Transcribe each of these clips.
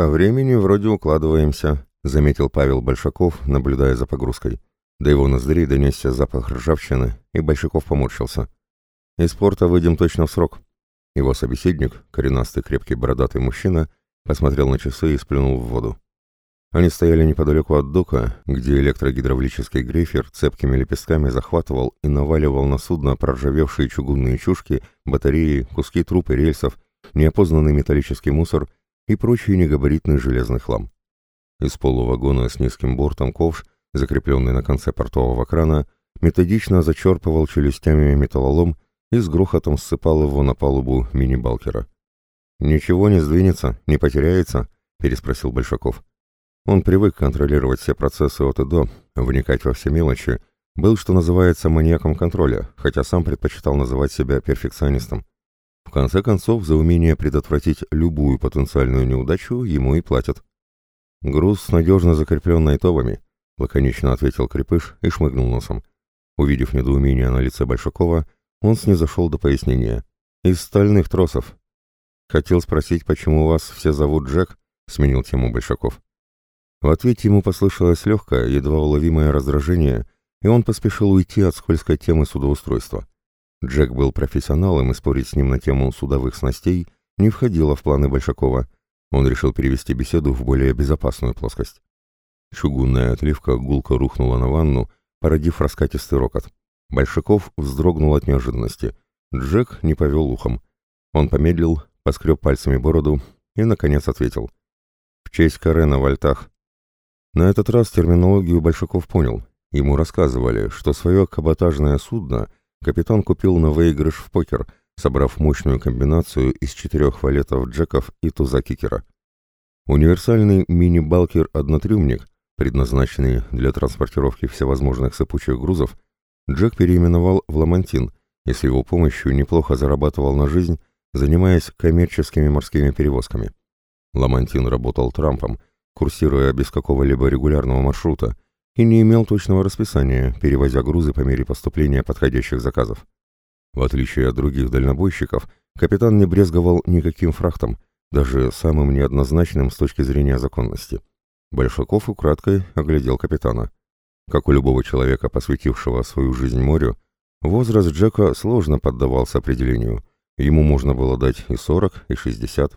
по времени вроде укладываемся», — заметил Павел Большаков, наблюдая за погрузкой. До его ноздрей донесся запах ржавчины, и Большаков поморщился. «Из порта выйдем точно в срок». Его собеседник, коренастый крепкий бородатый мужчина, посмотрел на часы и сплюнул в воду. Они стояли неподалеку от дока, где электрогидравлический грейфер цепкими лепестками захватывал и наваливал на судно проржавевшие чугунные чушки, батареи, куски труб и рельсов, неопознанный металлический мусор и прочий негабаритный железный хлам. Из полувагона с низким бортом ковш, закрепленный на конце портового крана, методично зачерпывал челюстями металлолом и с грохотом ссыпал его на палубу мини-балкера. «Ничего не сдвинется, не потеряется?» — переспросил Большаков. Он привык контролировать все процессы от и до, вникать во все мелочи, был, что называется, маньяком контроля, хотя сам предпочитал называть себя перфекционистом. В конце концов, за умение предотвратить любую потенциальную неудачу ему и платят. «Груз надежно закреплен найтовами», — лаконично ответил Крепыш и шмыгнул носом. Увидев недоумение на лице Большакова, он снизошел до пояснения. «Из стальных тросов». «Хотел спросить, почему вас все зовут Джек?» — сменил тему Большаков. В ответе ему послышалось легкое, едва уловимое раздражение, и он поспешил уйти от скользкой темы судоустройства. Джек был профессионалом, и спорить с ним на тему судовых снастей не входило в планы Большакова. Он решил перевести беседу в более безопасную плоскость. Чугунная отливка гулко рухнула на ванну, породив раскатистый рокот. Большаков вздрогнул от неожиданности. Джек не повел ухом. Он помедлил, поскреб пальцами бороду и, наконец, ответил. «В честь Карена в альтах. На этот раз терминологию Большаков понял. Ему рассказывали, что свое каботажное судно капитан купил на выигрыш в покер, собрав мощную комбинацию из четырех валетов джеков и туза кикера. Универсальный мини-балкер-однотрюмник, предназначенный для транспортировки всевозможных сыпучих грузов, Джек переименовал в Ламантин и с его помощью неплохо зарабатывал на жизнь, занимаясь коммерческими морскими перевозками. Ламантин работал Трампом – курсируя без какого-либо регулярного маршрута, и не имел точного расписания, перевозя грузы по мере поступления подходящих заказов. В отличие от других дальнобойщиков, капитан не брезговал никаким фрахтом, даже самым неоднозначным с точки зрения законности. Большаков украдкой оглядел капитана. Как у любого человека, посвятившего свою жизнь морю, возраст Джека сложно поддавался определению. Ему можно было дать и 40, и 60.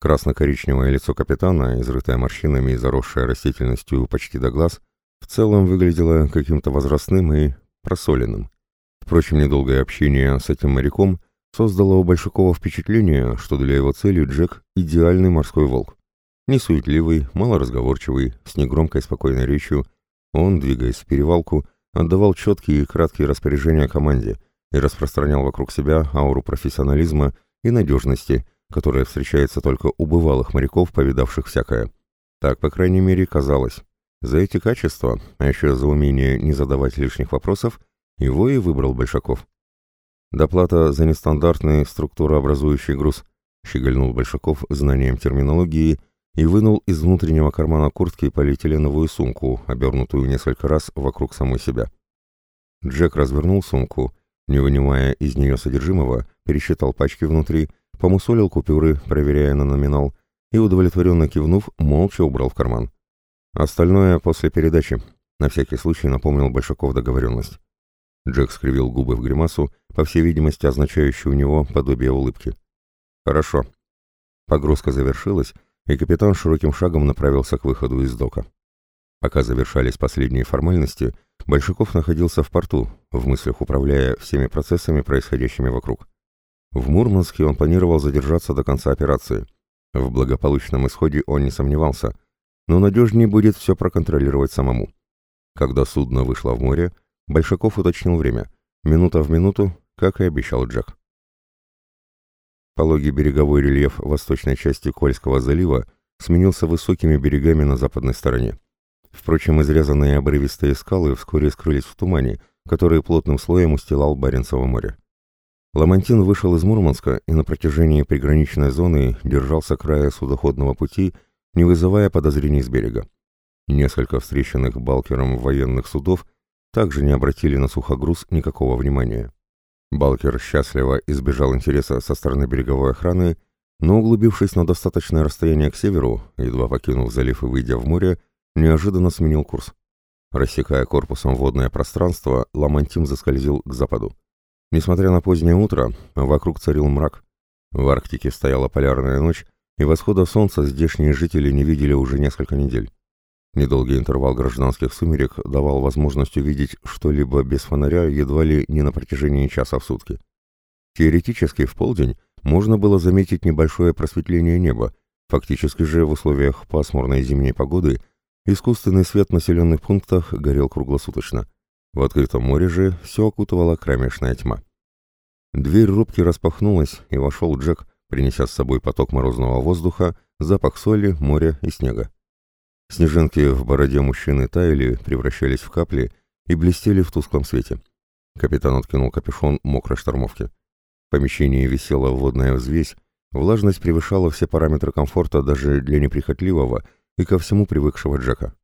Красно-коричневое лицо капитана, изрытое морщинами и заросшее растительностью почти до глаз, в целом выглядело каким-то возрастным и просоленным. Впрочем, недолгое общение с этим моряком создало у Большакова впечатление, что для его цели Джек – идеальный морской волк. Несуетливый, малоразговорчивый, с негромкой спокойной речью, он, двигаясь в перевалку, отдавал четкие и краткие распоряжения команде и распространял вокруг себя ауру профессионализма и надежности – которая встречается только у бывалых моряков, повидавших всякое. Так, по крайней мере, казалось. За эти качества, а еще за умение не задавать лишних вопросов, его и выбрал Большаков. «Доплата за нестандартный структурообразующий груз», — щегольнул Большаков знанием терминологии и вынул из внутреннего кармана куртки полиэтиленовую сумку, обернутую несколько раз вокруг самой себя. Джек развернул сумку, не вынимая из нее содержимого, пересчитал пачки внутри помусолил купюры, проверяя на номинал, и, удовлетворенно кивнув, молча убрал в карман. Остальное после передачи. На всякий случай напомнил Большаков договоренность. Джек скривил губы в гримасу, по всей видимости, означающую у него подобие улыбки. «Хорошо». Погрузка завершилась, и капитан широким шагом направился к выходу из дока. Пока завершались последние формальности, Большаков находился в порту, в мыслях управляя всеми процессами, происходящими вокруг. В Мурманске он планировал задержаться до конца операции. В благополучном исходе он не сомневался, но надежнее будет все проконтролировать самому. Когда судно вышло в море, Большаков уточнил время. Минута в минуту, как и обещал Джек. Пологий береговой рельеф восточной части Кольского залива сменился высокими берегами на западной стороне. Впрочем, изрезанные обрывистые скалы вскоре скрылись в тумане, который плотным слоем устилал Баренцево море. Ламантин вышел из Мурманска и на протяжении приграничной зоны держался края судоходного пути, не вызывая подозрений с берега. Несколько встреченных Балкером военных судов также не обратили на сухогруз никакого внимания. Балкер счастливо избежал интереса со стороны береговой охраны но углубившись на достаточное расстояние к северу, едва покинув залив и выйдя в море, неожиданно сменил курс. Рассекая корпусом водное пространство, Ламантим заскользил к западу. Несмотря на позднее утро, вокруг царил мрак. В Арктике стояла полярная ночь, и восхода солнца здешние жители не видели уже несколько недель. Недолгий интервал гражданских сумерек давал возможность увидеть что-либо без фонаря едва ли не на протяжении часа в сутки. Теоретически в полдень можно было заметить небольшое просветление неба, фактически же в условиях пасмурной зимней погоды искусственный свет в населенных пунктах горел круглосуточно. В открытом море же все окутывала кромешная тьма. Дверь рубки распахнулась, и вошел Джек, принеся с собой поток морозного воздуха, запах соли, моря и снега. Снежинки в бороде мужчины таяли, превращались в капли и блестели в тусклом свете. Капитан откинул капюшон мокрой штормовки. В помещении висела водная взвесь, влажность превышала все параметры комфорта даже для неприхотливого и ко всему привыкшего Джека.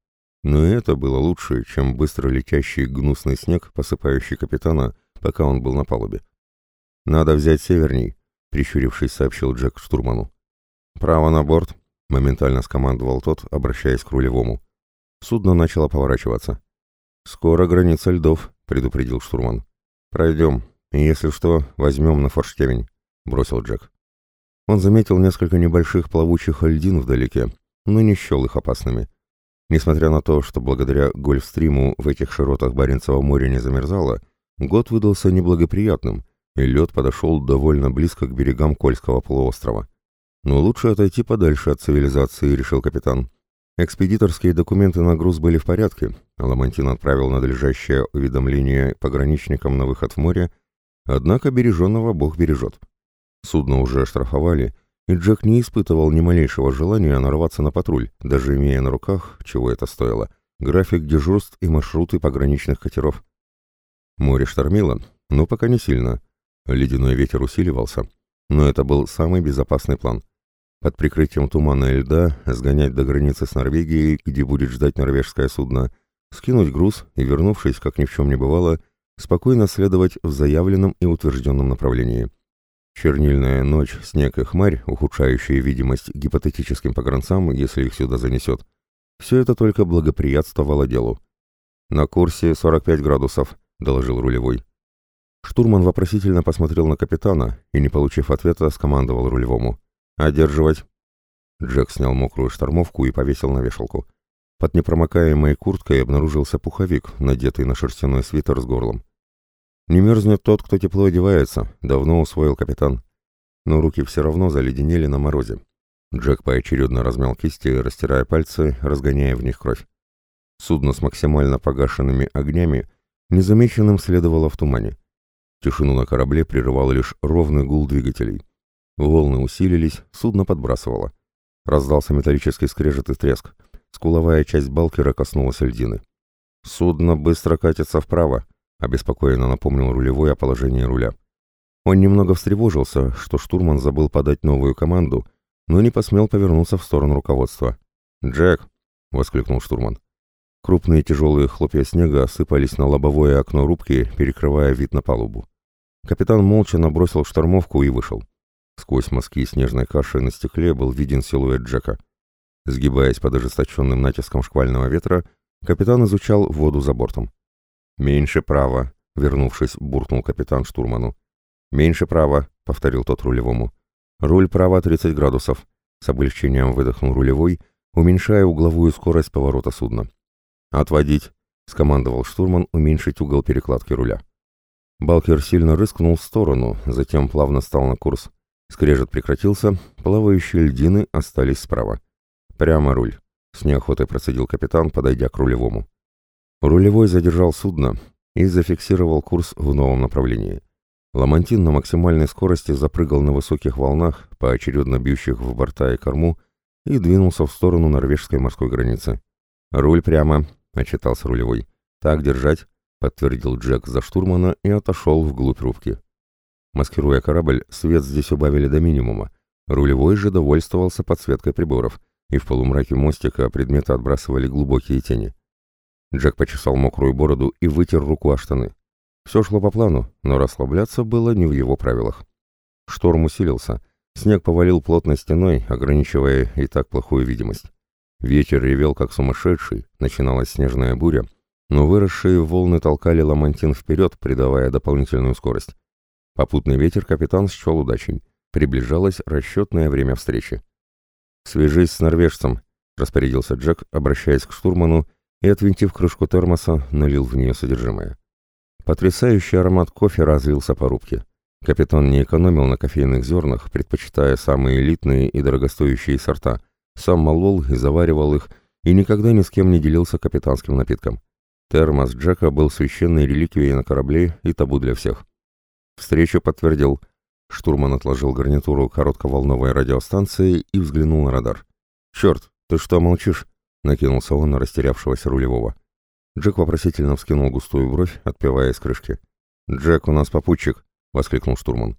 Но и это было лучше, чем быстро летящий гнусный снег, посыпающий капитана, пока он был на палубе. «Надо взять северней», — прищурившись, сообщил Джек штурману. «Право на борт», — моментально скомандовал тот, обращаясь к рулевому. Судно начало поворачиваться. «Скоро граница льдов», — предупредил штурман. «Пройдем, и если что, возьмем на форштевень», — бросил Джек. Он заметил несколько небольших плавучих льдин вдалеке, но не счел их опасными. Несмотря на то, что благодаря гольфстриму в этих широтах Баренцева моря не замерзало, год выдался неблагоприятным, и лед подошел довольно близко к берегам Кольского полуострова. Но лучше отойти подальше от цивилизации, решил капитан. Экспедиторские документы на груз были в порядке, а Ламантин отправил надлежащее уведомление пограничникам на выход в море, однако береженного Бог бережет. Судно уже штрафовали, и Джек не испытывал ни малейшего желания нарваться на патруль, даже имея на руках, чего это стоило, график дежурств и маршруты пограничных катеров. Море штормило, но пока не сильно. Ледяной ветер усиливался, но это был самый безопасный план — под прикрытием тумана и льда сгонять до границы с Норвегией, где будет ждать норвежское судно, скинуть груз и, вернувшись, как ни в чем не бывало, спокойно следовать в заявленном и утвержденном направлении. Чернильная ночь, снег и хмарь, ухудшающие видимость гипотетическим погранцам, если их сюда занесет, все это только благоприятствовало делу. «На курсе 45 градусов», — доложил рулевой. Штурман вопросительно посмотрел на капитана и, не получив ответа, скомандовал рулевому. «Одерживать!» Джек снял мокрую штормовку и повесил на вешалку. Под непромокаемой курткой обнаружился пуховик, надетый на шерстяной свитер с горлом. «Не мерзнет тот, кто тепло одевается», — давно усвоил капитан. Но руки все равно заледенели на морозе. Джек поочередно размял кисти, растирая пальцы, разгоняя в них кровь. Судно с максимально погашенными огнями незамеченным следовало в тумане. Тишину на корабле прерывал лишь ровный гул двигателей. Волны усилились, судно подбрасывало. Раздался металлический скрежет и треск. Скуловая часть балкера коснулась льдины. «Судно быстро катится вправо», — обеспокоенно напомнил рулевой о положении руля. Он немного встревожился, что штурман забыл подать новую команду, но не посмел повернуться в сторону руководства. «Джек!» — воскликнул штурман. Крупные тяжелые хлопья снега осыпались на лобовое окно рубки, перекрывая вид на палубу. Капитан молча набросил штормовку и вышел. Сквозь мазки снежной каши на стекле был виден силуэт Джека. Сгибаясь под ожесточенным натиском шквального ветра, капитан изучал воду за бортом. «Меньше права», — вернувшись, буркнул капитан штурману. «Меньше права», — повторил тот рулевому. «Руль права 30 градусов», — с облегчением выдохнул рулевой, уменьшая угловую скорость поворота судна. «Отводить», — скомандовал штурман уменьшить угол перекладки руля. Балкер сильно рыскнул в сторону, затем плавно стал на курс. Скрежет прекратился, плавающие льдины остались справа. «Прямо руль», — с неохотой процедил капитан, подойдя к рулевому. Рулевой задержал судно и зафиксировал курс в новом направлении. Ламантин на максимальной скорости запрыгал на высоких волнах, поочередно бьющих в борта и корму, и двинулся в сторону норвежской морской границы. «Руль прямо», — отчитался рулевой. «Так держать», — подтвердил Джек за штурмана и отошел вглубь рубки. Маскируя корабль, свет здесь убавили до минимума. Рулевой же довольствовался подсветкой приборов, и в полумраке мостика предметы отбрасывали глубокие тени. Джек почесал мокрую бороду и вытер руку о штаны. Все шло по плану, но расслабляться было не в его правилах. Шторм усилился. Снег повалил плотной стеной, ограничивая и так плохую видимость. Ветер ревел как сумасшедший, начиналась снежная буря, но выросшие волны толкали ламантин вперед, придавая дополнительную скорость. Попутный ветер капитан счел удачей. Приближалось расчетное время встречи. «Свяжись с норвежцем», — распорядился Джек, обращаясь к штурману, и, отвинтив крышку термоса, налил в нее содержимое. Потрясающий аромат кофе разлился по рубке. Капитан не экономил на кофейных зернах, предпочитая самые элитные и дорогостоящие сорта. Сам молол и заваривал их, и никогда ни с кем не делился капитанским напитком. Термос Джека был священной реликвией на корабле и табу для всех. Встречу подтвердил. Штурман отложил гарнитуру коротковолновой радиостанции и взглянул на радар. «Черт, ты что молчишь?» — накинулся он на растерявшегося рулевого. Джек вопросительно вскинул густую бровь, отпивая из крышки. «Джек, у нас попутчик!» — воскликнул штурман.